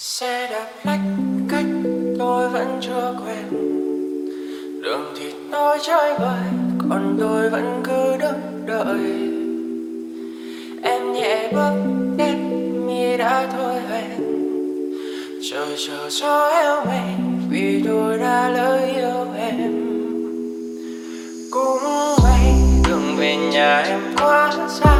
xe đạp lách cách tôi vẫn chưa quen. Đường thì tôi trái bời, còn tôi vẫn cứ đứng đợi. Em nhẹ bước đến, mi đã thôi hẹn. Chờ chờ cho em mình, vì tôi đã lỡ yêu em. Cũng may đường về nhà em quá xa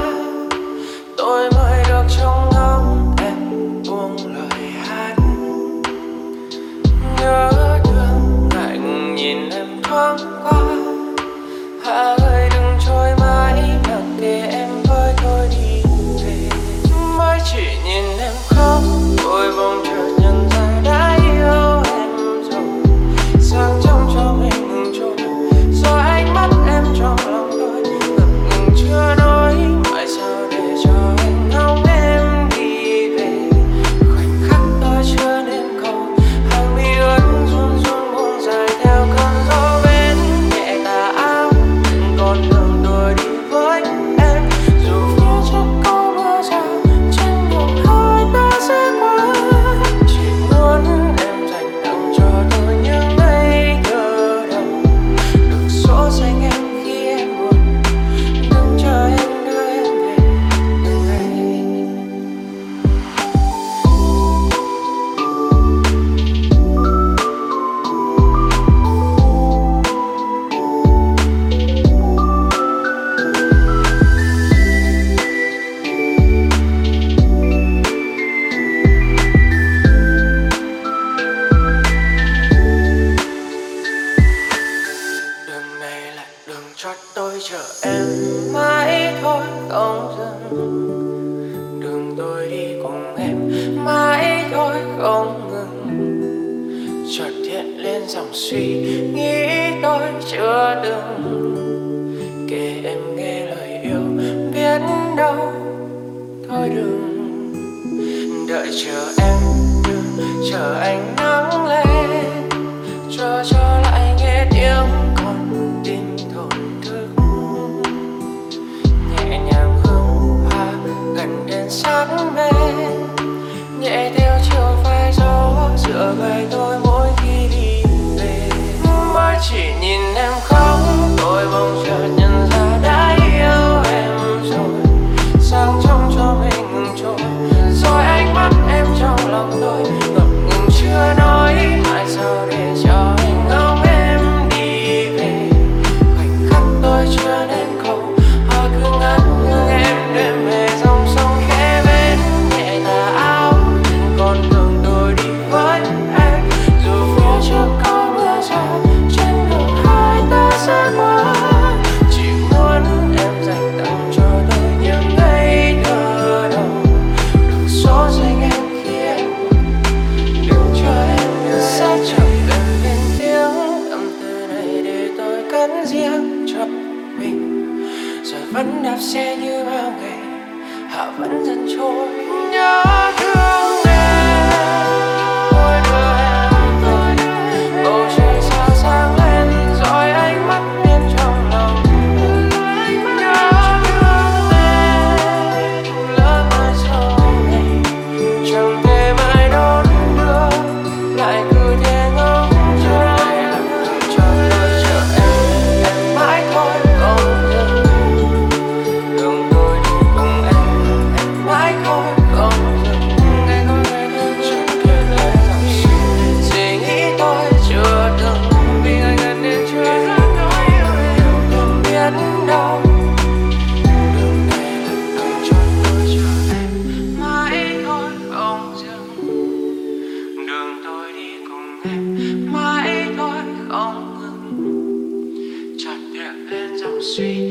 thoát tôi chờ em mãi thôi, không dừng. Đường tôi đi cùng em mãi thôi, không ngừng. Chợt hiện lên dòng suy nghĩ tôi chưa từng kể em nghe lời yêu biết đâu. Thôi đừng đợi chờ em, đừng chờ anh đâu I don't remember. như bao ngày hạ vẫn dần trôi. Nhớ mãi thôi không ngừng. Tràn vẹn lên dòng suy